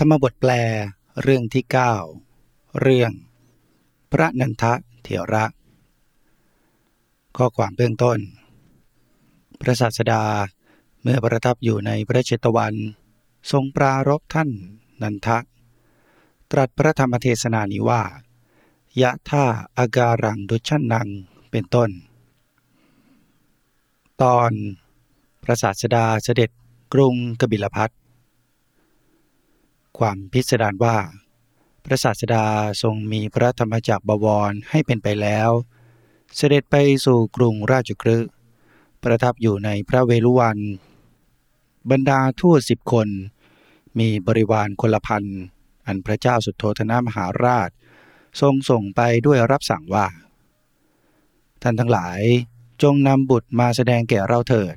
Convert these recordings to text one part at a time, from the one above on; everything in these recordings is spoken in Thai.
ธรรมบทแปลเรื่องที่ 9 เรื่อง พระนันทะเถระ ข้อความเบื้องต้น พระศาสดาเมื่อประทับอยู่ในพระเชตวัน ทรงปรารบท่านนันทะ ตรัสพระธรรมเทศนานี้ว่า ยะท่าอาการังดุชันนังเป็นต้น ตอนพระศาสดาเสด็จกรุงกบิลพัท ความพิสดารว่า พระศาสดาทรงมีพระธรรมจักรบวรให้เป็นไปแล้ว เสด็จไปสู่กรุงราชกฤห์ประทับอยู่ในพระเวลุวัน บรรดาทูตสิบคน มีบริวารคนละพันอันพระเจ้าสุโธธนามหาราช ทรงส่งไปด้วยรับสั่งว่า ท่านทั้งหลายจงนำบุตรมาแสดงแก่เราเถิด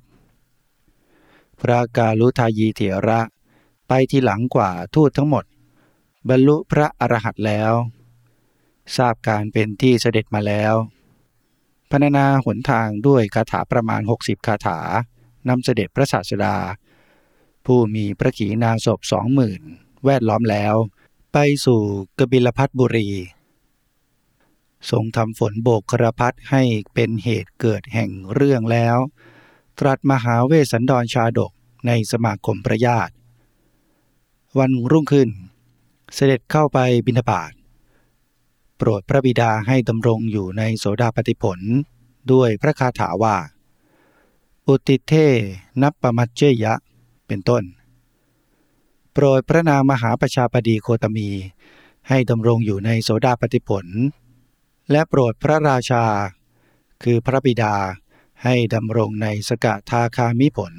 พระกาลุทายีเถระ ไปที่หลังกว่าทูตทั้งหมด บรรลุพระอรหันต์แล้ว ทราบการเป็นที่เสด็จมาแล้วพรรณนาหนทางด้วยคาถาประมาณ 60 คาถานำเสด็จพระศาสดา ผู้มีพระขีณาสพสองหมื่นแวดล้อมแล้ว ไปสู่กบิลพัทบุรี ทรงทำฝนโบกครพัทให้เป็นเหตุเกิดแห่งเรื่องแล้ว ตรัสมหาเวสสันดรชาดกในสมาคมพระญาติ วันรุ่งขึ้น เสด็จเข้าไปบิณฑบาตโปรดพระบิดาให้ดำรงอยู่ในโสดาปฏิผลด้วยพระคาถาว่า อุติเทนับปมัจเจยะ เป็นต้น โปรดพระนางมหาประชาปดีโคตมี ให้ดำรงอยู่ในโสดาปฏิผล และโปรดพระราชา คือพระบิดาให้ดำรงในสกทาคามิผล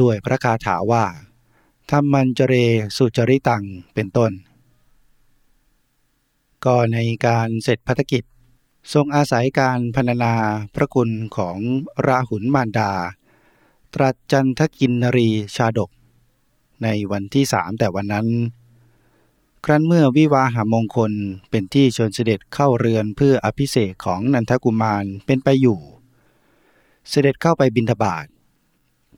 ด้วยพระคาถาว่า ธรรมันจเรสุจริตังเป็นต้น ก็ในการเสร็จพัฒกิจ ทรงอาศัยการพรรณนาพระคุณของราหุลมารดา ตรัสจันทกินนรีชาดก ในวันที่สามแต่วันนั้น ครั้นเมื่อวิวาหามงคลเป็นที่เชิญเสด็จเข้าเรือนเพื่ออภิเษกของนันทกุมารเป็นไปอยู่ เสด็จเข้าไปบิณฑบาต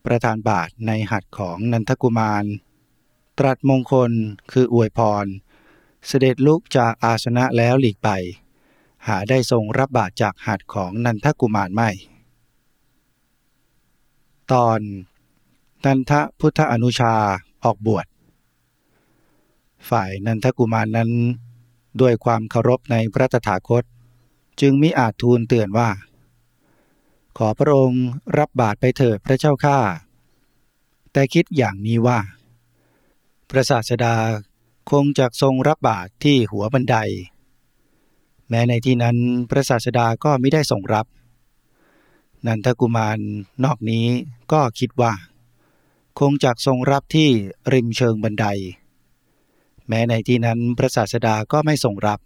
ประธานบาทในหัตถ์ของนันทกุมาร ตรัสมงคลคืออวยพร เสด็จลุกจากอาสนะแล้วหลีกไป หาได้ทรงรับบาทจากหัตถ์ของนันทกุมารไม่ ตอนนันทพุทธอนุชาออกบวช ฝ่ายนันทกุมารนั้น ด้วยความเคารพในพระตถาคต จึงมิอาจทูลเตือนว่า ขอพระองค์รับบาตรไปเถิดพระเจ้าข้า แต่คิดอย่างนี้ว่า พระศาสดาคงจะทรงรับบาตรที่หัวบันได แม้ในที่นั้นพระศาสดาก็ไม่ได้ทรงรับ นันทกุมารนอกนี้ก็คิดว่า คงจะทรงรับที่ริมเชิงบันได แม้ในที่นั้นพระศาสดาก็ไม่ทรงรับ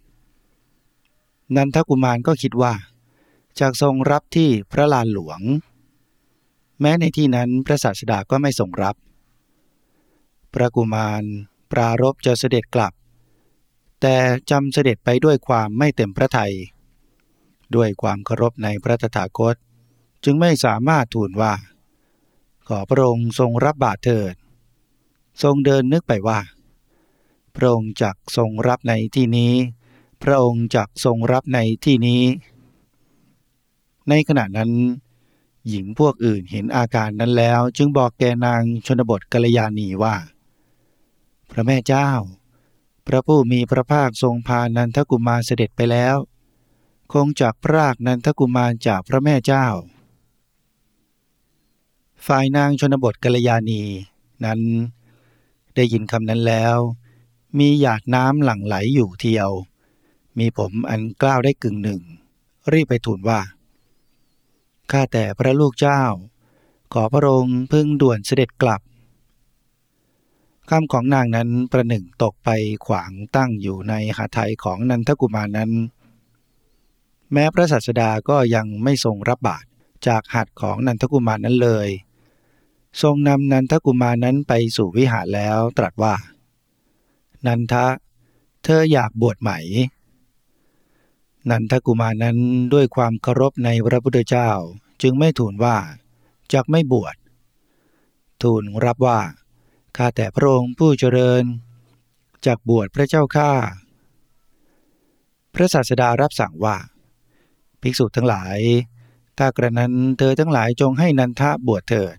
นันทกุมารก็คิดว่า จากทรงรับที่พระลานหลวง แม้ในที่นั้นพระศาสดาก็ไม่ทรงรับ พระกุมารปรารบจะเสด็จกลับ แต่จำเสด็จไปด้วยความไม่เต็มพระทยัยด้วยความเคารพในพระตถาคต จึงไม่สามารถทูลว่า ขอพระองค์ทรงรับบาตรเถิด ทรงเดินนึกไปว่า พระองค์จักทรงรับในที่นี้ พระองค์จักทรงรับในที่นี้ ในขณะนั้น หญิงพวกอื่นเห็นอาการนั้นแล้ว จึงบอกแกนางชนบทกัลยาณีว่า พระแม่เจ้า พระผู้มีพระภาคทรงพานันทกุมารเสด็จไปแล้ว คงจากพรากนันทกุมารจากพระแม่เจ้า ฝ่ายนางชนบทกัลยาณีนั้น ได้ยินคำนั้นแล้ว มีหยาดน้ำหลั่งไหลอยู่เทียว มีผมอันกล้าวได้กึ่งหนึ่ง รีบไปทูลว่า ข้าแต่พระลูกเจ้า ขอพระองค์พึ่งด่วนเสด็จกลับคำของนางนั้นประหนึ่งตกไปขวางตั้งอยู่ในหาไทยของนันทกุมารนั้น แม้พระศาสดาก็ยังไม่ทรงรับบาตรจากหัตถ์ของนันทกุมารนั้นเลย ทรงนำนันทกุมารนั้นไปสู่วิหารแล้วตรัสว่า นันทะ เธออยากบวชไหม นันทกุมารนั้นด้วยความเคารพในพระพุทธเจ้าจึงไม่ทูลว่าจักไม่บวช ทูลรับว่า ข้าแต่พระองค์ผู้เจริญจากบวชพระเจ้าข้าพระศาสดารับสั่งว่า ภิกษุทั้งหลาย ถ้ากระนั้นเธอทั้งหลายจงให้นันทะบวชเถิด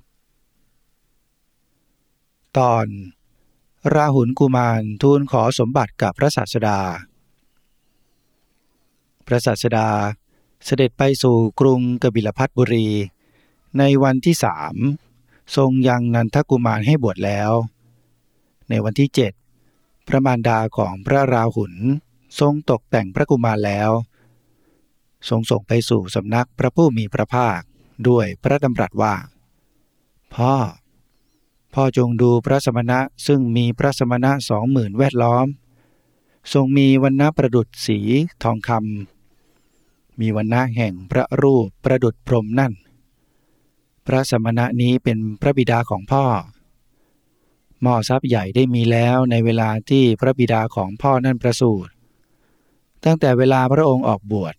ตอน ราหุลกุมารทูลขอสมบัติกับพระศาสดา พระศาสดาเสด็จไปสู่กรุงกบิลพัทบุรี ในวันที่สามทรงยังนันทกุมารให้บวชแล้ว ในวันที่เจ็ดพระมารดาของพระราหุลทรงตกแต่งพระกุมารแล้ว ทรงส่งไปสู่สำนักพระผู้มีพระภาคด้วยพระดำรัสว่า พ่อ พ่อจงดูพระสมณะซึ่งมีพระสมณะสองหมื่นแวดล้อม ทรงมีวันณะประดุษสีทองคำ มีวันณะแห่งพระรูปประดุษพรมนั่น พระสมณะนี้เป็นพระบิดาของพ่อ หม้อทรัพย์ใหญ่ได้มีแล้วในเวลาที่พระบิดาของพ่อนั่นประสูติตั้งแต่เวลาพระองค์ออกบวช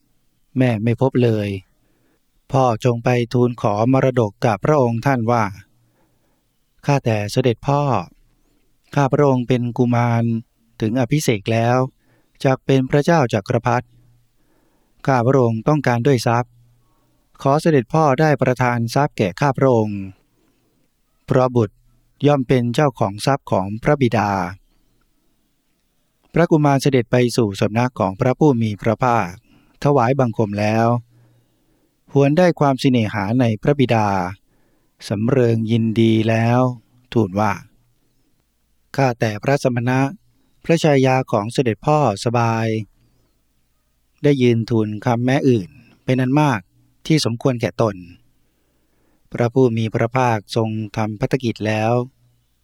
แม่ไม่พบเลย พ่อจงไปทูลขอมรดกกับพระองค์ท่านว่า ข้าแต่เสด็จพ่อ ข้าพระองค์เป็นกุมารถึงอภิเษกแล้วจากเป็นพระเจ้าจากกรพรรดิ ข้าพระองค์ต้องการด้วยทรัพย์ ขอเสด็จพ่อได้ประทานทรัพย์แก่ข้าพระองค์เพราะบุตรย่อมเป็นเจ้าของทรัพย์ของพระบิดา พระกุมารเสด็จไปสู่สำนักของพระผู้มีพระภาค ถวายบังคมแล้ว หวนได้ความสิเนหาในพระบิดา สำเริงยินดีแล้ว ทูลว่า ข้าแต่พระสมณะ พระชายาของเสด็จพ่อสบาย ได้ยืนทูลคำแม้อื่น เป็นอันมากที่สมควรแก่ตน พระผู้มีพระภาคทรงทำพัฒกิจแล้ว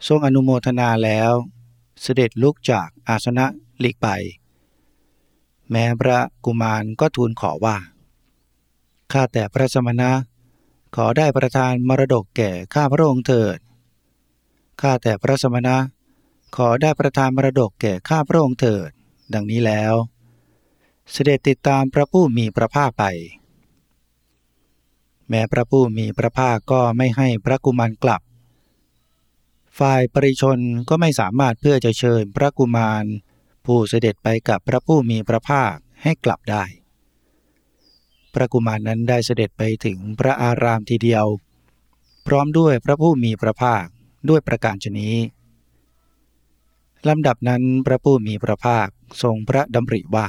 ทรงอนุโมทนาแล้ว เสด็จลุกจากอาสนะหลีกไป แม้พระกุมารก็ทูลขอว่า ข้าแต่พระสมณะ ขอได้ประทานมรดกแก่ข้าพระองค์เถิด ข้าแต่พระสมณะ ขอได้ประทานมรดกแก่ข้าพระองค์เถิด ดังนี้แล้ว เสด็จติดตามพระผู้มีพระภาคไป แม้พระผู้มีพระภาคก็ไม่ให้พระกุมารกลับ ฝ่ายปริชนก็ไม่สามารถเพื่อจะเชิญพระกุมารผู้เสด็จไปกับพระผู้มีพระภาคให้กลับได้ พระกุมารนั้นได้เสด็จไปถึงพระอารามทีเดียว พร้อมด้วยพระผู้มีพระภาคด้วยประการชนี้ลำดับนั้นพระผู้มีพระภาคทรงพระดำริว่า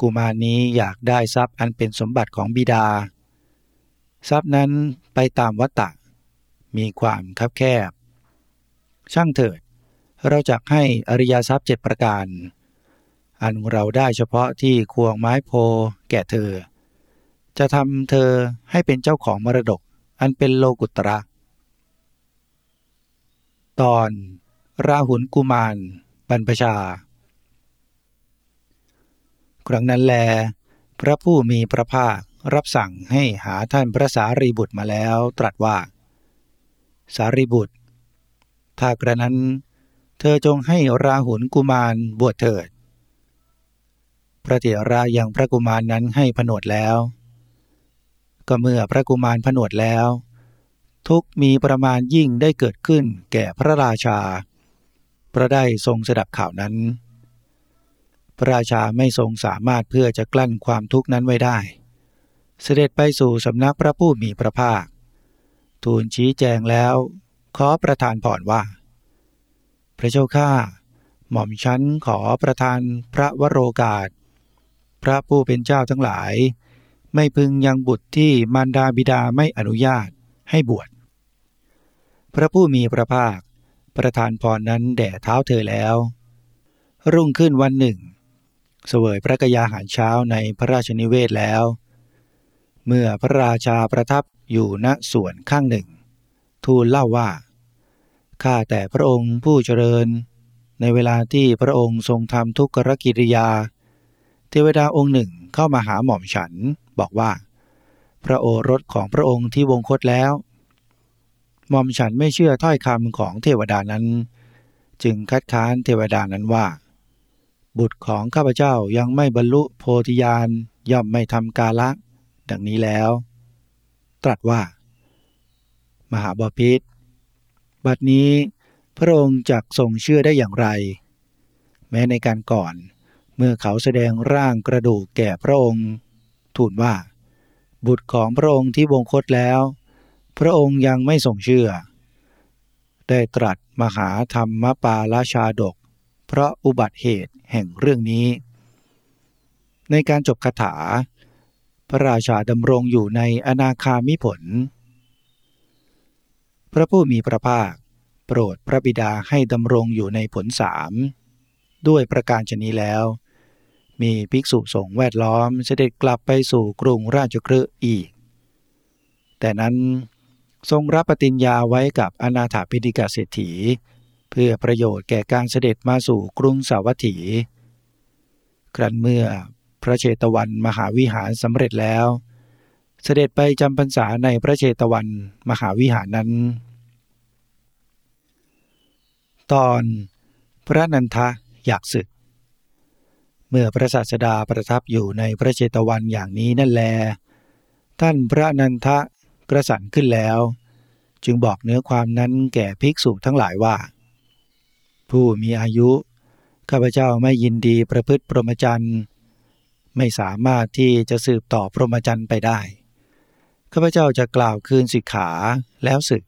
กุมารนี้อยากได้ทรัพย์อันเป็นสมบัติของบิดา ทรัพย์นั้นไปตามวัตตะ มีความคับแคบ ช่างเถิด เราจะให้อริยทรัพย์เจ็ดประการ อันเราได้เฉพาะที่ควงไม้โพแก่เธอ จะทำเธอให้เป็นเจ้าของมรดกอันเป็นโลกุตระ ตอน ราหุลกุมารบรรพชา ครั้งนั้นแล พระผู้มีพระภาครับสั่งให้หาท่านพระสารีบุตรมาแล้วตรัสว่า สารีบุตร ถ้ากระนั้น เธอจงให้ราหุลกุมารบวชเถิด พระเถระยังพระกุมารนั้นให้ผนวดแล้ว ก็เมื่อพระกุมารผนวดแล้ว ทุกมีประมาณยิ่งได้เกิดขึ้นแก่พระราชาพระได้ทรงสดับข่าวนั้น พระราชาไม่ทรงสามารถเพื่อจะกลั้นความทุกข์นั้นไว้ได้ เสด็จไปสู่สำนักพระผู้มีพระภาค ทูลชี้แจงแล้ว ขอประทานผ่อนว่า พระเจ้าข้าหม่อมชั้นขอประทานพระวโรกาส พระผู้เป็นเจ้าทั้งหลาย ไม่พึงยังบุตรที่มารดาบิดาไม่อนุญาตให้บวช พระผู้มีพระภาค ประทานพรนั้นแด่เท้าเธอแล้ว รุ่งขึ้นวันหนึ่ง เสวยพระกยาหารเช้าในพระราชนิเวศแล้ว เมื่อพระราชาประทับอยู่ณส่วนข้างหนึ่ง ทูลเล่าว่า ข้าแต่พระองค์ผู้เจริญ ในเวลาที่พระองค์ทรงทำทุกขกิริยา เทวดาองค์หนึ่งเข้ามาหาหม่อมฉันบอกว่า พระโอรสของพระองค์ที่วงคตแล้ว หม่อมฉันไม่เชื่อถ้อยคำของเทวดานั้น จึงคัดค้านเทวดานั้นว่า บุตรของข้าพเจ้ายังไม่บรรลุโพธิญาณย่อมไม่ทำกาละ ดังนี้แล้ว ตรัสว่า มหาบาพิษบัดนี้พระองค์จักทรงเชื่อได้อย่างไร แม้ในการก่อนเมื่อเขาแสดงร่างกระดูกแก่พระองค์ ทูลว่า บุตรของพระองค์ที่วงคตแล้ว พระองค์ยังไม่ทรงเชื่อ ได้ตรัสมหาธรรมปาราชาดก เพราะอุบัติเหตุแห่งเรื่องนี้ ในการจบคาถา พระราชาดำรงอยู่ในอนาคามิผล พระผู้มีพระภาค โปรดพระบิดาให้ดำรงอยู่ในผลสามด้วยประการชนี้แล้ว มีภิกษุสงฆ์แวดล้อมเสด็จกลับไปสู่กรุงราชคฤห์อีก แต่นั้นทรงรับปฏิญญาไว้กับอนาถาพิธิกาเศรษฐี เพื่อประโยชน์แก่การเสด็จมาสู่กรุงสาวัตถี ครั้นเมื่อพระเชตวันมหาวิหารสำเร็จแล้ว เสด็จไปจำพรรษาในพระเชตวันมหาวิหารนั้น ตอนพระนันทะอยากศึก เมื่อพระศาสดาประทับอยู่ในพระเจตวันอย่างนี้นั่นแล ท่านพระนันทะกระสันขึ้นแล้ว จึงบอกเนื้อความนั้นแก่ภิกษุทั้งหลายว่า ผู้มีอายุ ข้าพเจ้าไม่ยินดีประพฤติพรหมจรรย์ ไม่สามารถที่จะสืบต่อพรหมจรรย์ไปได้ ข้าพเจ้าจะกล่าวคืนสิกขาแล้วศึก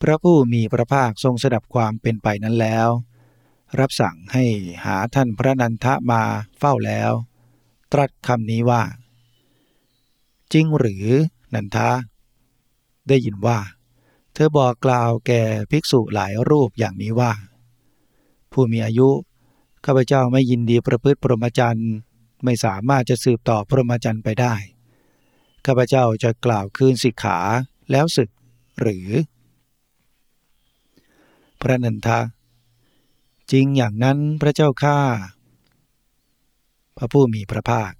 พระผู้มีพระภาคทรงสดับความเป็นไปนั้นแล้ว รับสั่งให้หาท่านพระนันทะมาเฝ้าแล้ว ตรัสคำนี้ว่า จริงหรือนันทะได้ยินว่า เธอบอกกล่าวแก่ภิกษุหลายรูปอย่างนี้ว่า ผู้มีอายุข้าพเจ้าไม่ยินดีประพฤติปรมจรรย์ไม่สามารถจะสืบต่อพรหมจรรย์ไปได้ข้าพเจ้าจะกล่าวคืนสิกขาแล้วศึกหรือ พระนันทะ จริงอย่างนั้นพระเจ้าข้าพระผู้มีพระภาค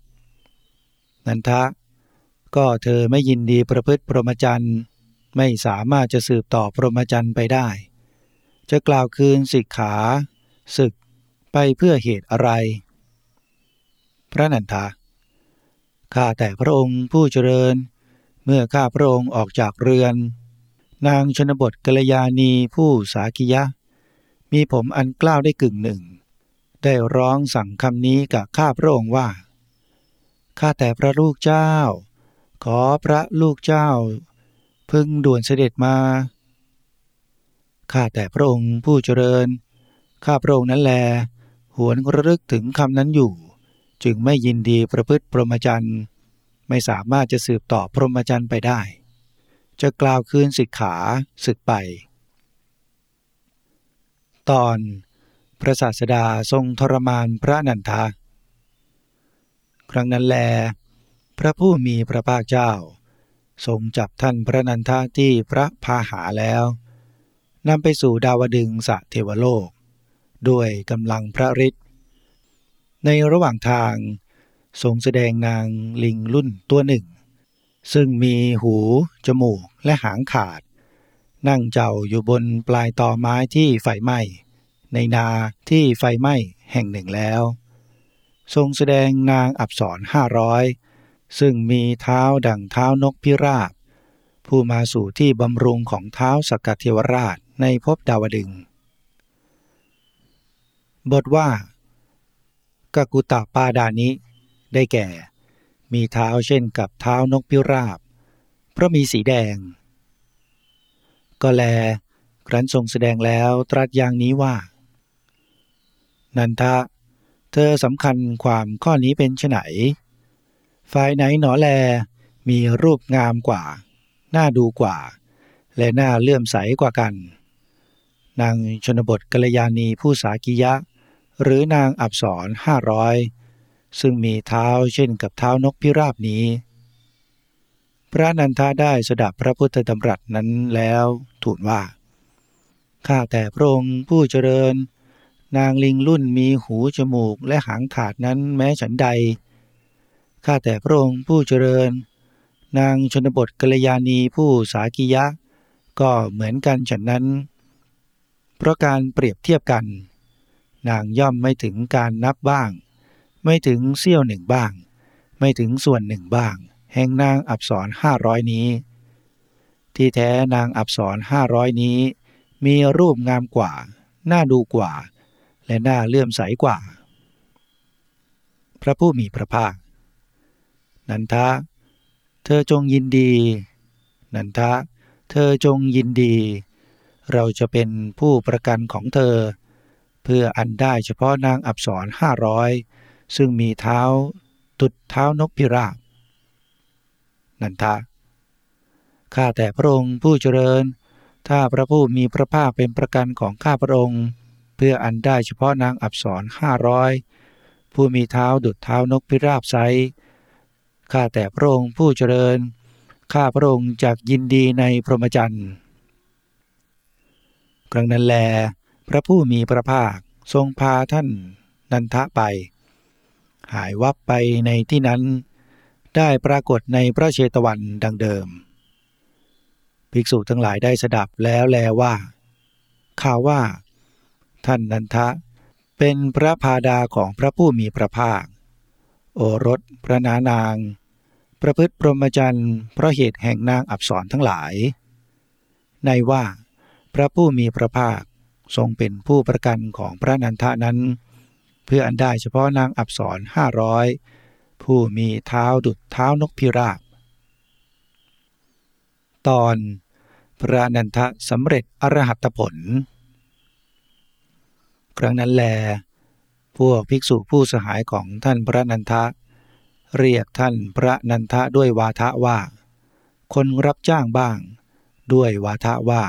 นันทะ ก็เธอไม่ยินดีประพฤติพรหมจรรย์ ไม่สามารถจะสืบต่อพรหมจรรย์ไปได้ จะกล่าวคืนสิกขาศึกไปเพื่อเหตุอะไร พระนันทะข้าแต่พระองค์ผู้เจริญ เมื่อข้าพระองค์ออกจากเรือน นางชนบทกัลยาณีผู้สากิยะ มีผมอันกล้าวได้กึ่งหนึ่ง ได้ร้องสั่งคำนี้กับข้าพระองค์ว่าข้าแต่พระลูกเจ้า ขอพระลูกเจ้า พึงด่วนเสด็จมา ข้าแต่พระองค์ผู้เจริญ ข้าพระองค์นั้นแล หวนระลึกถึงคำนั้นอยู่ จึงไม่ยินดีประพฤติพรหมจรรย์ไม่สามารถจะสืบต่อพรหมจรรย์ไปได้ จะกล่าวคืนสิกขาศึกไป ตอนพระศาสดาทรงทรมานพระนันทา ครั้งนั้นแล พระผู้มีพระภาคเจ้า ทรงจับท่านพระนันทาที่พระพาหาแล้วนำไปสู่ดาวดึงสะเทวโลก ด้วยกำลังพระฤทธิ์ในระหว่างทาง ทรงแสดงนางลิงรุ่นตัวหนึ่ง ซึ่งมีหู จมูกและหางขาด นั่งเจ้าอยู่บนปลายตอไม้ที่ไฟไหม้ ในนาที่ไฟไหม้แห่งหนึ่งแล้ว ทรงแสดงนางอับสรห้าร้อย ซึ่งมีเท้าดังเท้านกพิราบ ผู้มาสู่ที่บำรุงของเท้าสกัดเทวราชในภพดาวดึง บทว่ากกุตาปาดานิ ได้แก่ มีเท้าเช่นกับเท้านกพิราบ เพราะมีสีแดง ก็แล ครั้นทรงแสดงแล้วตรัสอย่างนี้ว่า นันทะ เธอสำคัญความข้อนี้เป็นไฉน ฝ่ายไหนหนอแลมีรูปงามกว่า น่าดูกว่า และน่าเลื่อมใสกว่ากัน นางชนบทกัลยาณีผู้สากิยะ หรือนางอับสรห้าร้อยซึ่งมีเท้าเช่นกับเท้านกพิราบนี้ พระนันทาได้สดับพระพุทธธรรมรัตนั้นแล้วทูลว่า ข้าแต่พระองค์ผู้เจริญ นางลิงรุ่นมีหูจมูกและหางขาดนั้นแม้ฉันใด ข้าแต่พระองค์ผู้เจริญ นางชนบทกัลยาณีผู้สากิยะ ก็เหมือนกันฉันนั้น เพราะการเปรียบเทียบกัน นางย่อมไม่ถึงการนับบ้าง ไม่ถึงเสี้ยวหนึ่งบ้าง ไม่ถึงส่วนหนึ่งบ้าง แห่งนางอับสรห้าร้อยนี้ ที่แท้นางอับสรห้าร้อยนี้ มีรูปงามกว่า น่าดูกว่า และและน่าเลื่อมใสกว่า พระผู้มีพระภาค นันทะ เธอจงยินดี นันทะ เธอจงยินดี เราจะเป็นผู้ประกันของเธอ เพื่ออันได้เฉพาะนางอับสรห้าร้อยซึ่งมีเท้าตุดเท้านกพิราบ นันทะ ข้าแต่พระองค์ผู้เจริญ ถ้าพระผู้มีพระภาคเป็นประกันของข้าพระองค์ เพื่ออันได้เฉพาะนางอับสรห้าร้อยผู้มีเท้าดุดเท้านกพิราบไซ ข้าแต่พระองค์ผู้เจริญ ข้าพระองค์จากยินดีในพรหมจรรย์ครั้งนั้นแล พระผู้มีพระภาคทรงพาท่านนันทะไป หายวับไปในที่นั้น ได้ปรากฏในพระเชตวันดังเดิม ภิกษุทั้งหลายได้สดับแล้วแลว่าข่าวว่า ท่านนันทะเป็นพระพาดาของพระผู้มีพระภาค โอรสพระนานาง ประพฤติพรหมจรรย์เพราะเหตุแห่งนางอับสรทั้งหลาย ในว่า พระผู้มีพระภาคทรงเป็นผู้ประกันของพระนันทะนั้น เพื่ออันได้เฉพาะนางอับสรห้าร้อยผู้มีเท้าดุดเท้านกพิราบ ตอนพระนันทะสำเร็จอรหัตผล ครั้งนั้นแล พวกภิกษุผู้สหายของท่านพระนันทะ เรียกท่านพระนันทะด้วยวาทะว่า คนรับจ้างบ้าง ด้วยวาทะว่า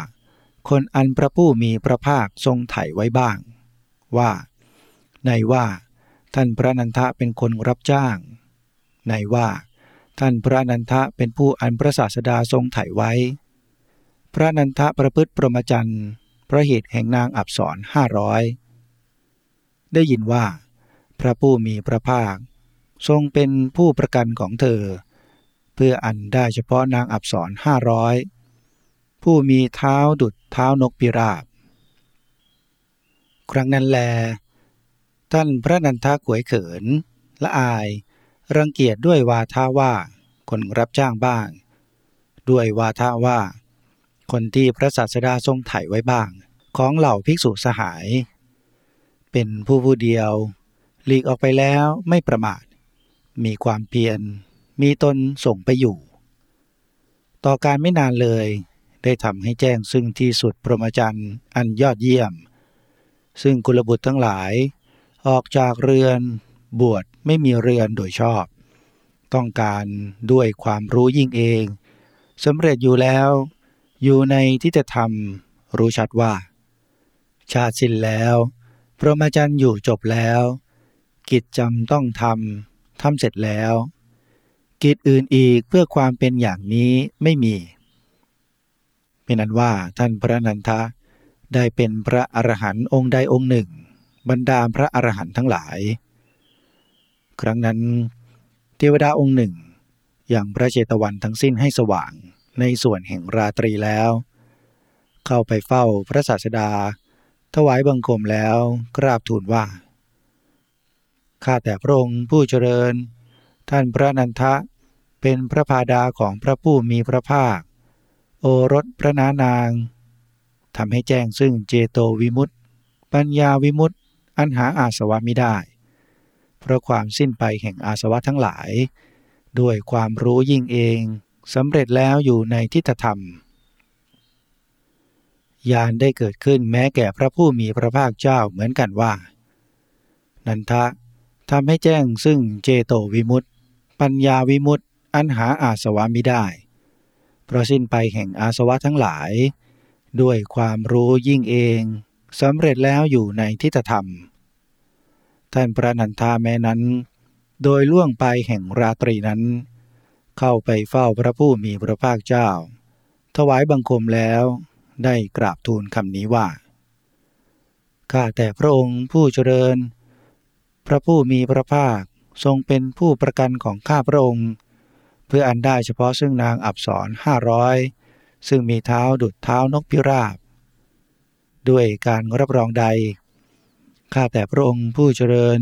คนอันพระผู้มีพระภาคทรงไถ่ไว้บ้าง ว่า ในว่า ท่านพระนันทะเป็นคนรับจ้าง ในว่า ท่านพระนันทะเป็นผู้อันพระศาสดาทรงไถ่ไว้ พระนันทะประพฤติประมจันพระเหตุแห่งนางอับสรห้าร้อยได้ยินว่า พระผู้มีพระภาค ทรงเป็นผู้ประกันของเธอ เพื่ออันได้เฉพาะนางอับสรห้าร้อยผู้มีเท้าดุดเท้านกพิราบ ครั้งนั้นแล ท่านพระนันทาขวยเขิน ละอาย รังเกียจด้วยวาทาว่าคนรับจ้างบ้าง ด้วยวาทาว่า คนที่พระศาสดาทรงไถ่ไว้บ้าง ของเหล่าภิกษุสหาย เป็นผู้ผู้เดียว หลีกออกไปแล้วไม่ประมาท มีความเพียร มีตนส่งไปอยู่ ต่อการไม่นานเลยได้ทำให้แจ้งซึ่งที่สุดพรหมจรรย์อันยอดเยี่ยม ซึ่งกุลบุตรทั้งหลาย ออกจากเรือนบวชไม่มีเรือนโดยชอบ ต้องการด้วยความรู้ยิ่งเองสำเร็จอยู่แล้ว อยู่ในทิฏฐธรรมรู้ชัดว่า ชาติสิ้นแล้ว พรหมจรรย์อยู่จบแล้ว กิจจำต้องทำ ทำเสร็จแล้ว กิจอื่นอีกเพื่อความเป็นอย่างนี้ไม่มี เป็นนั้นว่าท่านพระนันทะได้เป็นพระอรหันต์องค์ใดองค์หนึ่ง บรรดาพระอรหันต์ทั้งหลาย ครั้งนั้น เทวดาองค์หนึ่ง อย่างพระเจตวันทั้งสิ้นให้สว่างในส่วนแห่งราตรีแล้ว เข้าไปเฝ้าพระศาสดา ถวายบังคมแล้วกราบทูลว่า ข้าแต่พระองค์ผู้เจริญ ท่านพระนันทะเป็นพระพาดาของพระผู้มีพระภาค โอรสพระนานางทำให้แจ้งซึ่งเจโตวิมุตติ ปัญญาวิมุตติ อันหาอาสวะไม่ได้ เพราะความสิ้นไปแห่งอาสวะทั้งหลาย ด้วยความรู้ยิ่งเองสำเร็จแล้วอยู่ในทิฏฐธรรมยานได้เกิดขึ้นแม้แก่พระผู้มีพระภาคเจ้าเหมือนกันว่า นันทะ ทำให้แจ้งซึ่งเจโตวิมุตติ ปัญญาวิมุตติ อันหาอาสวะไม่ได้ เพราะสิ้นไปแห่งอาสวะทั้งหลาย ด้วยความรู้ยิ่งเองสำเร็จแล้วอยู่ในทิฏฐธรรม ท่านพระนันทาแม้นั้น โดยล่วงไปแห่งราตรีนั้น เข้าไปเฝ้าพระผู้มีพระภาคเจ้า ถวายบังคมแล้วได้กราบทูลคำนี้ว่า ข้าแต่พระองค์ผู้เจริญ พระผู้มีพระภาคทรงเป็นผู้ประกันของข้าพระองค์ เพื่ออันได้เฉพาะซึ่งนางอับสรห้าร้อยซึ่งมีเท้าดุดเท้านกพิราบ ด้วยการรับรองใด ข้าแต่พระองค์ผู้เจริญ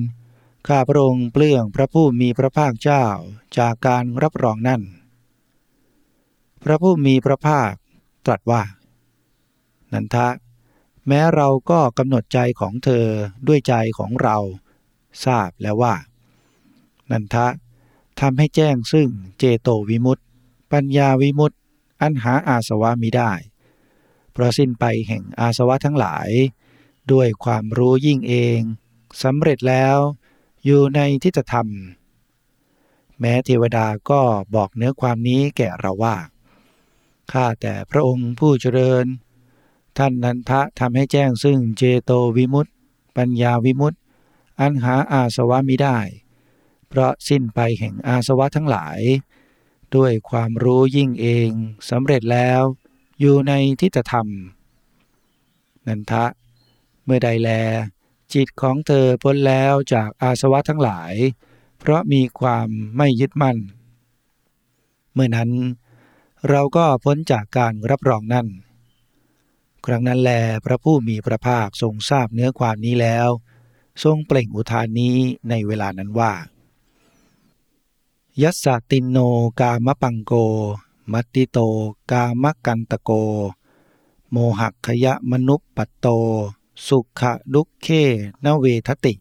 ข้าพระองค์เปลื้องพระผู้มีพระภาคเจ้าจากการรับรองนั่น พระผู้มีพระภาคตรัสว่า นันทะ แม้เราก็กำหนดใจของเธอด้วยใจของเรา ทราบแล้วว่า นันทะทำให้แจ้งซึ่งเจโตวิมุตติ ปัญญาวิมุตติ อันหาอาสวะมิได้ เพราะสิ้นไปแห่งอาสวะทั้งหลาย ด้วยความรู้ยิ่งเองสำเร็จแล้วอยู่ในทิฏฐธรรม แม้เทวดาก็บอกเนื้อความนี้แก่เราว่า ข้าแต่พระองค์ผู้เจริญ ท่านนันทะทำให้แจ้งซึ่งเจโตวิมุตติ ปัญญาวิมุตติ อันหาอาสวะมิได้ เพราะสิ้นไปแห่งอาสวะทั้งหลาย ด้วยความรู้ยิ่งเองสำเร็จแล้ว อยู่ในทิฏฐธรรม นันทะ เมื่อใดแล จิตของเธอพ้นแล้วจากอาสวะทั้งหลาย เพราะมีความไม่ยึดมั่น เมื่อนั้น เราก็พ้นจากการรับรองนั่น ครั้งนั้นแลพระผู้มีพระภาคทรงทราบเนื้อความนี้แล้ว ทรงเปล่งอุทานนี้ในเวลานั้นว่า ยัสสตินโนกามปังโก มัตติโตกามกันตโก โมหักขยะมนุปปัตโต สุขะดุกเคนเวทติ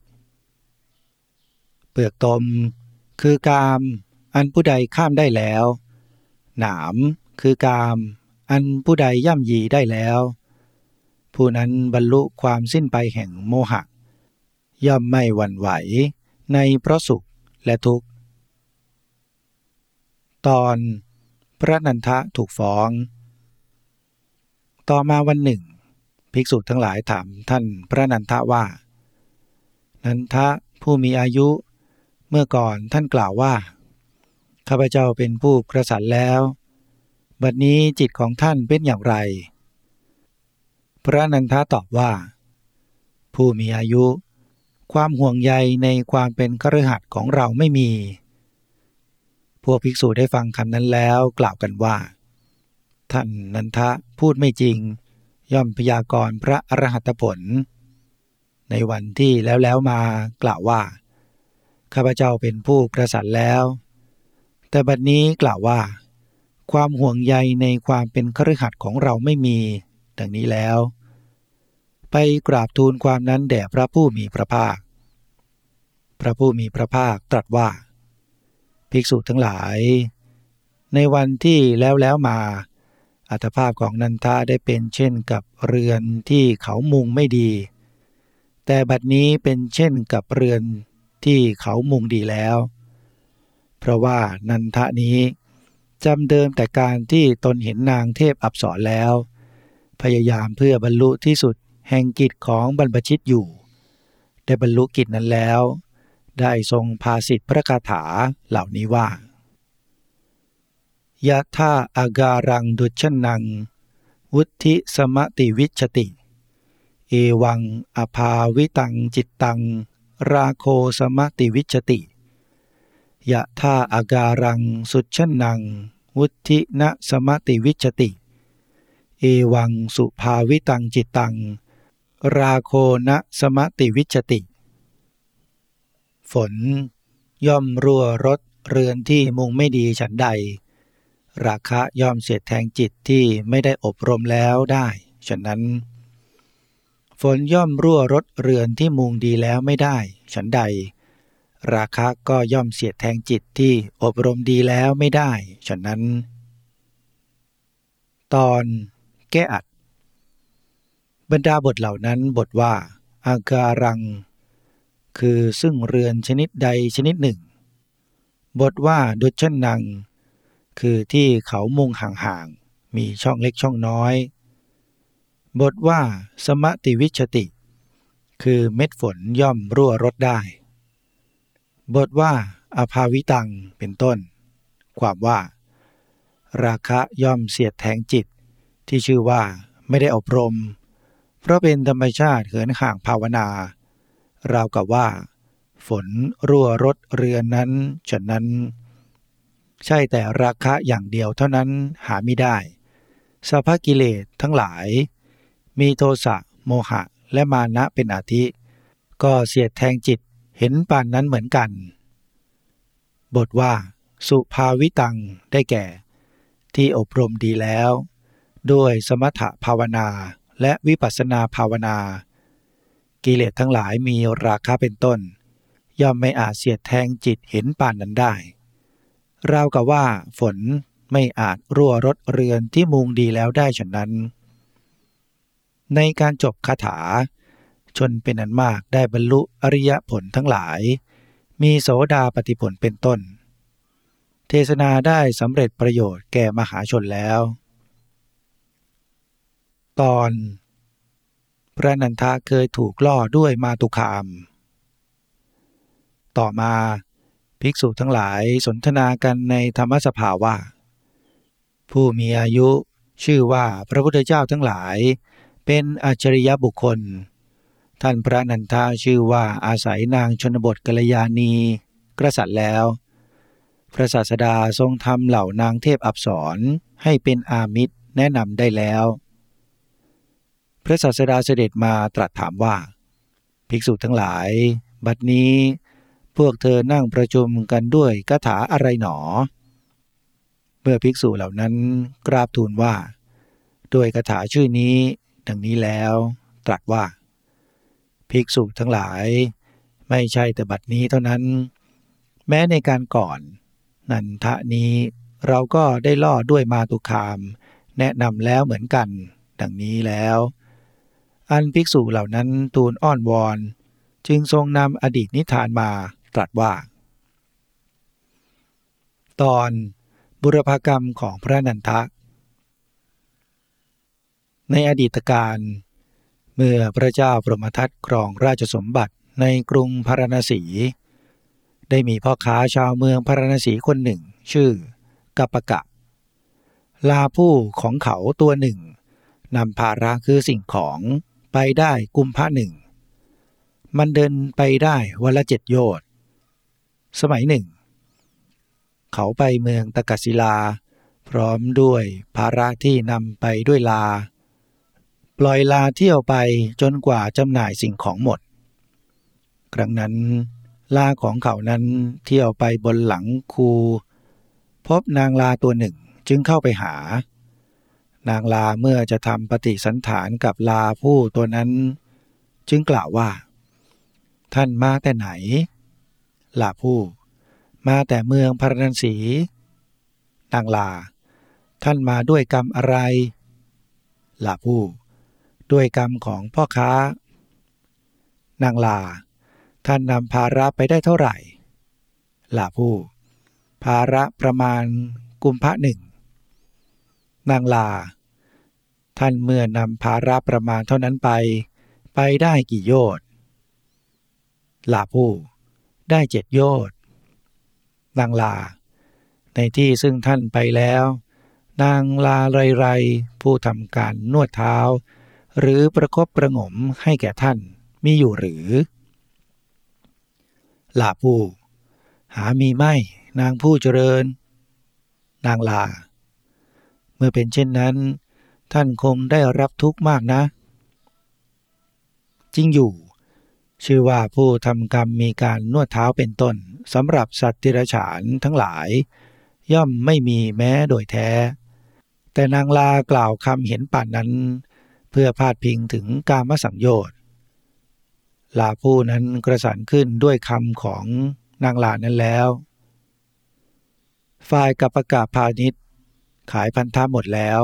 เปลือกตม คือกาม อันผู้ใดข้ามได้แล้ว หนามคือกาม อันผู้ใดย่ำยีได้แล้ว ผู้นั้นบรรลุความสิ้นไปแห่งโมหะ ย่อมไม่หวั่นไหวในเพราะสุขและทุกข์ ตอนพระนันทะถูกฟ้อง ต่อมาวันหนึ่ง ภิกษุทั้งหลายถามท่านพระนันทะว่า นันทะผู้มีอายุเมื่อก่อนท่านกล่าวว่า ข้าพเจ้าเป็นผู้กระสันแล้ว บัดนี้จิตของท่านเป็นอย่างไร พระนันทะตอบว่า ผู้มีอายุ ความห่วงใยในความเป็นครหัสของเราไม่มี พวกภิกษุได้ฟังคำนั้นแล้วกล่าวกันว่า ท่านนันทะพูดไม่จริง ย่อมพยากรณ์พระอรหัตผล ในวันที่แล้วแล้วมากล่าวว่า ข้าพเจ้าเป็นผู้กระสันแล้ว แต่บัดนี้กล่าวว่า ความห่วงใยในความเป็นครหัสของเราไม่มี ดังนี้แล้ว ไปกราบทูลความนั้นแด่พระผู้มีพระภาค พระผู้มีพระภาคตรัสว่า ภิกษุทั้งหลาย ในวันที่แล้วแล้วมา อัตภาพของนันทาได้เป็นเช่นกับเรือนที่เขามุงไม่ดี แต่บัดนี้เป็นเช่นกับเรือนที่เขามุงดีแล้ว เพราะว่านันทะนี้จำเดิมแต่การที่ตนเห็นนางเทพอับสรแล้ว พยายามเพื่อบรรลุที่สุด แห่งกิจของบรรพชิตอยู่ ได้บรรลุกิจนั้นแล้ว ได้ทรงพาสิทธิพระคาถาเหล่านี้ว่ายะท่าอาการังดุชนัง วุธิสมติวิชติ เอวังอภาวิตังจิตตัง ราโคสมติวิชติยะท่าอาการังสุชนัง วุธินะสมติวิชติ เอวังสุภาวิตังจิตตัง ราโคนะสมติวิชติ ฝน ย่อมรั่วรถเรือนที่มุงไม่ดีฉันใด ราคะย่อมเสียดแทงจิตที่ไม่ได้อบรมแล้วได้ฉะนั้น ฝนย่อมรั่วรถเรือนที่มุงดีแล้วไม่ได้ฉันใด ราคะก็ย่อมเสียดแทงจิตที่อบรมดีแล้วไม่ได้ฉะนั้น ตอนแก้อัด บรรดาบทเหล่านั้นบทว่าอาการัง คือซึ่งเรือนชนิดใดชนิดหนึ่ง บทว่าดุชนัง คือที่เขามุงห่างๆ มีช่องเล็กช่องน้อย บทว่าสมติวิชติ คือเม็ดฝนย่อมรั่วรดได้ บทว่าอภาวิตังเป็นต้น ความว่า ราคะย่อมเสียดแทงจิต ที่ชื่อว่าไม่ได้อบรม เพราะเป็นธรรมชาติเหินห่างภาวนา ราวกับว่า ฝนรั่วรดเรือนนั้นฉะนั้น ใช่แต่ราคะอย่างเดียวเท่านั้นหาไม่ได้สภากิเลสทั้งหลาย มีโทสะโมหะและมานะเป็นอาทิ ก็เสียดแทงจิตเห็นปานนั้นเหมือนกัน บทว่า สุภาวิตังได้แก่ ที่อบรมดีแล้ว ด้วยสมถภาวนา และวิปัสสนาภาวนา กิเลสทั้งหลายมีราคาเป็นต้น ย่อมไม่อาจเสียดแทงจิตเห็นป่านนั้นได้ ราวกับว่าฝนไม่อาจรั่วรถเรือนที่มุงดีแล้วได้ฉะนั้น ในการจบคาถา ชนเป็นอันมากได้บรรลุอริยผลทั้งหลาย มีโสดาปฏิผลเป็นต้น เทศนาได้สำเร็จประโยชน์แก่มหาชนแล้ว ตอน พระนันทาเคยถูกล่อด้วยมาตุคาม ต่อมาภิกษุทั้งหลายสนทนากันในธรรมสภาว่า ผู้มีอายุชื่อว่าพระพุทธเจ้าทั้งหลาย เป็นอัจฉริยบุคคล ท่านพระนันทาชื่อว่าอาศัยนางชนบทกัลยาณี กระสัตแล้ว พระศาสดาทรงทำเหล่านางเทพอับสรให้เป็นอามิตรแนะนำได้แล้ว พระศาสดาเสด็จมาตรัสถามว่า ภิกษุทั้งหลาย บัดนี้พวกเธอนั่งประชุมกันด้วยคาถาอะไรหนอ เมื่อภิกษุเหล่านั้นกราบทูลว่า ด้วยคาถาชื่อนี้ ดังนี้แล้ว ตรัสว่า ภิกษุทั้งหลาย ไม่ใช่แต่บัดนี้เท่านั้น แม้ในการก่อน นันทะนี้เราก็ได้ล่อด้วยมาตุคาม แนะนำแล้วเหมือนกัน ดังนี้แล้ว อันภิกษุเหล่านั้นทูลอ้อนวอน จึงทรงนำอดีตนิทานมาตรัสว่า ตอนบุรพกรรมของพระนันทะ ในอดีตการเมื่อพระเจ้าปรมทัตครองราชสมบัติในกรุงพาราณสี ได้มีพ่อค้าชาวเมืองพาราณสีคนหนึ่ง ชื่อกัปกะ ลาผู้ของเขาตัวหนึ่งนำภาระคือสิ่งของ ไปได้กุมพระหนึ่ง มันเดินไปได้วันละเจ็ดโยชน์สมัยหนึ่ง เขาไปเมืองตะกัศิลา พร้อมด้วยภาระที่นำไปด้วยลา ปล่อยลาเที่ยวไปจนกว่าจำหน่ายสิ่งของหมด ครั้งนั้นลาของเขานั้นเที่ยวไปบนหลังคู พบนางลาตัวหนึ่งจึงเข้าไปหา นางลาเมื่อจะทำปฏิสันฐานกับลาผู้ตัวนั้น จึงกล่าวว่า ท่านมาแต่ไหน ลาผู้ มาแต่เมืองพารณสี นางลา ท่านมาด้วยกรรมอะไร ลาผู้ ด้วยกรรมของพ่อค้า นางลา ท่านนำภาระไปได้เท่าไหร่ ลาผู้ ภาระประมาณกุมภะหนึ่ง นางลา ท่านเมื่อนำภาระประมาณเท่านั้นไป ไปได้กี่โยชน์ลาผู้ ได้เจ็ดโยชน์นางลา ในที่ซึ่งท่านไปแล้ว นางลาไรไรผู้ทำการนวดเท้า หรือประครบประงมให้แก่ท่านมีอยู่หรือลาผู้ หามีไม่นางผู้เจริญ นางลา มื่อเป็นเช่นนั้น ท่านคงได้รับทุกข์มากนะ จริงอยู่ ชื่อว่าผู้ทำกรรมมีการนวดเท้าเป็นต้นสำหรับสัตว์ติรฉานทั้งหลาย ย่อมไม่มีแม้โดยแท้ แต่นางลากล่าวคำเห็นป่านนั้น เพื่อพาดพิงถึงกามสังโยชน์ลาผู้นั้นกระสันขึ้นด้วยคำของนางลานั้นแล้ว ฝ่ายกับประกาศพาณิชย์ ขายพันธะหมดแล้ว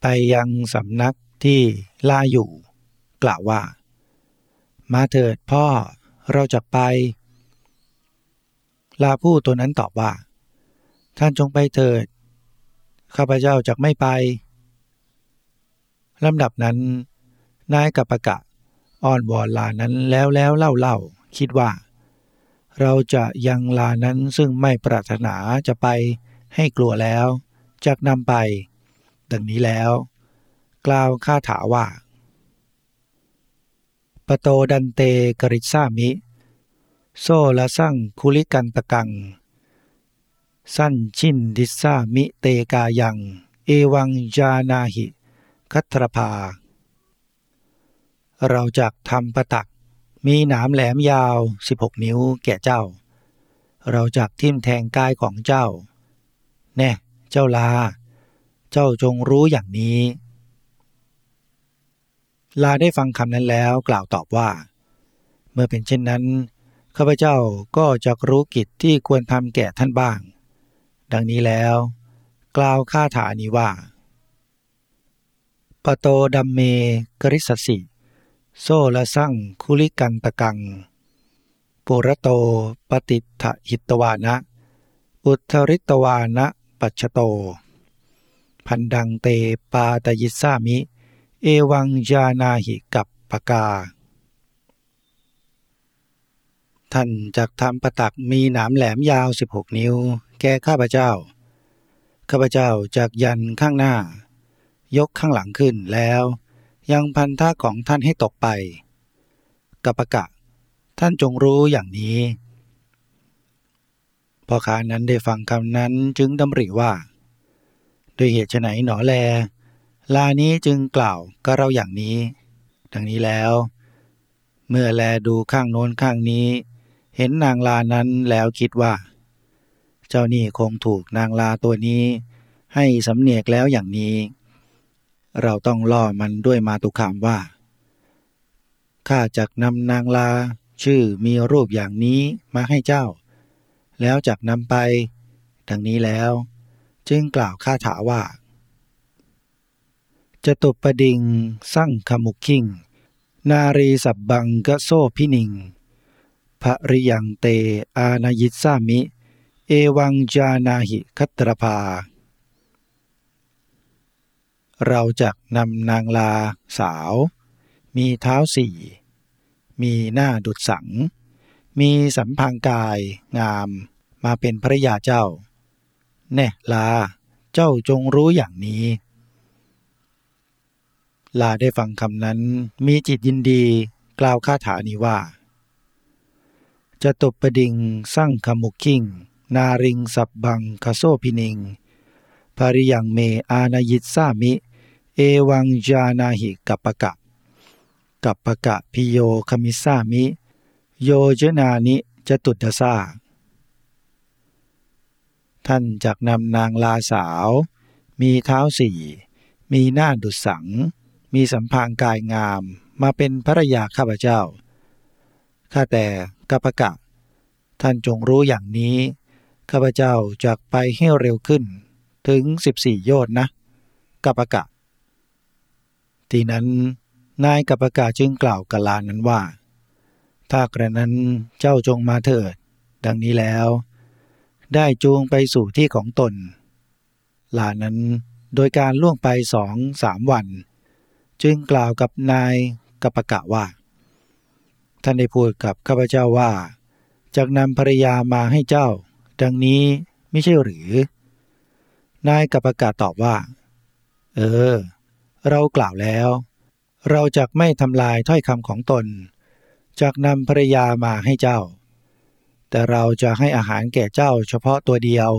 ไปยังสำนักที่ลาอยู่ กล่าวว่า มาเถิดพ่อเราจะไป ลาผู้ตัวนั้นตอบว่า ท่านจงไปเถิด ข้าพเจ้าจะไม่ไปลำดับนั้น นายกัปปะกะอ้อนวอนลานั้นแล้วแล้วเล่าเล่าคิดว่า เราจะยังลานั้นซึ่งไม่ปรารถนาจะไปให้กลัวแล้ว จักนำไป ดังนี้แล้ว กล่าวคาถาว่าปโตดันเตกริซามิ โซละสั่งคุลิกันตะกัง สั้นชินดิซามิเตกายัง เอวังจานาหิ คัตรภา เราจักทำประตัก มีหนามแหลมยาว 16 นิ้วแก่เจ้า เราจักทิ่มแทงกายของเจ้า แน่ เจ้าลา เจ้าจงรู้อย่างนี้ ลาได้ฟังคำนั้นแล้วกล่าวตอบว่า เมื่อเป็นเช่นนั้นข้าพเจ้าก็จะรู้กิจที่ควรทำแก่ท่านบ้าง ดังนี้แล้ว กล่าวคาถานี้ว่าปโตดัมเมกริสสิ โซละสั่งคุลิกันตะกัง ปุระโตปฏิทะหิตวานะ อุทธริตวานะ ปัชโต พันดังเตปาตยิสามิ เอวังจานาหิกับปกา ท่านจากทำประตักมีหนามแหลมยาว 16 นิ้ว แก่ข้าพเจ้า ข้าพเจ้าจากยันข้างหน้า ยกข้างหลังขึ้นแล้ว ยังพันท่าของท่านให้ตกไป กับปกะ ท่านจงรู้อย่างนี้ พ่อค้านั้นได้ฟังคำนั้นจึงดำริว่า ด้วยเหตุไหนหนอแล ลานี้จึงกล่าวกับเราอย่างนี้ ดังนี้แล้ว เมื่อแลดูข้างโน้นข้างนี้ เห็นนางลานั้นแล้วคิดว่า เจ้านี่คงถูกนางลาตัวนี้ ให้สำเนียกแล้วอย่างนี้ เราต้องล่อมันด้วยมาตุคามว่าข้าจักนำนางลาชื่อมีรูปอย่างนี้มาให้เจ้า แล้วจักนำไป ดังนี้แล้ว จึงกล่าวคาถาว่า จะตุปดิงสั่งขมุกคิง นารีสับบังกะโซพินิงภริยังเตอานายิสามิ เอวังจานาหิคัตรภา เราจะนำนางลาสาว มีเท้าสี่ มีหน้าดุดสัง มีสัมพังกายงามมาเป็นภรยาเจ้า แน่ลา เจ้าจงรู้อย่างนี้ ลาได้ฟังคำนั้นมีจิตยินดีกล่าวคาถานี้ว่า จะตบประดิงสั่งขมุกคิงนาริงสับบังคาโซพินิงภริยังเมอานายิตสามิ เอวังจานาหิกัปปะกะกัปปะกะพิโยคมิสามิ โยเจนานิจตุตสาท่านจักนำนางลาสาว มีเท้าสี่ มีหน้าดุดสัง มีสัมพางกายงามมาเป็นภรยาข้าพเจ้า ข้าแต่กัปปกะ ท่านจงรู้อย่างนี้ ข้าพเจ้าจะไปให้เร็วขึ้น ถึง14โยชนนะกัปปกะ ทีนั้นนายกัปปกะจึงกล่าวกับลานั้นว่า ถ้ากระนั้นเจ้าจงมาเถิด ดังนี้แล้ว ได้จูงไปสู่ที่ของตนลานั้นโดยการล่วงไปสองสามวัน จึงกล่าวกับนายกัปกะว่า ท่านได้พูดกับข้าพเจ้าว่าจากนำภรยามาให้เจ้า ดังนี้ไม่ใช่หรือ นายกัปกะตอบว่า เออ เรากล่าวแล้ว เราจะไม่ทำลายถ้อยคำของตน จากนำภรยามาให้เจ้า แต่เราจะให้อาหารแก่เจ้าเฉพาะตัวเดียว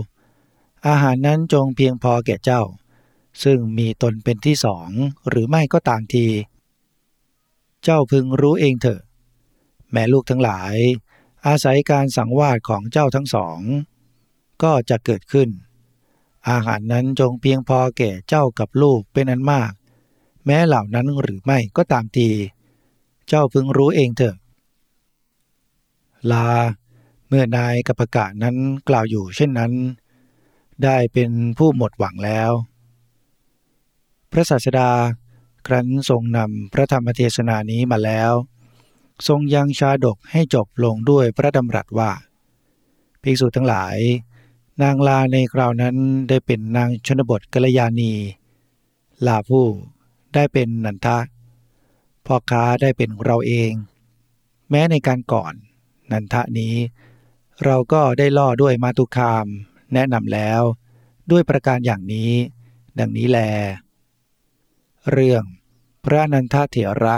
อาหารนั้นจงเพียงพอแก่เจ้า ซึ่งมีตนเป็นที่สองหรือไม่ก็ตามที เจ้าพึงรู้เองเถอะ แม่ลูกทั้งหลาย อาศัยการสังวาสของเจ้าทั้งสอง ก็จะเกิดขึ้น อาหารนั้นจงเพียงพอแก่เจ้ากับลูกเป็นอันมาก แม้เหล่านั้นหรือไม่ก็ตามที เจ้าพึงรู้เองเถอะ ลา เมื่อนายกัปกะนั้นกล่าวอยู่เช่นนั้น ได้เป็นผู้หมดหวังแล้ว พระศาสดาครั้นทรงนำพระธรรมเทศนานี้มาแล้ว ทรงยังชาดกให้จบลงด้วยพระดำรัสว่าภิกษุทั้งหลาย นางลาในคราวนั้นได้เป็นนางชนบทกัลยาณี ลาผู้ได้เป็นนันทะพ่อค้าได้เป็นเราเอง แม้ในการก่อน นันทะนี้ เราก็ได้ล่อด้วยมาตุคาม แนะนำแล้ว ด้วยประการอย่างนี้ ดังนี้แล เรื่อง พระนันทเถระ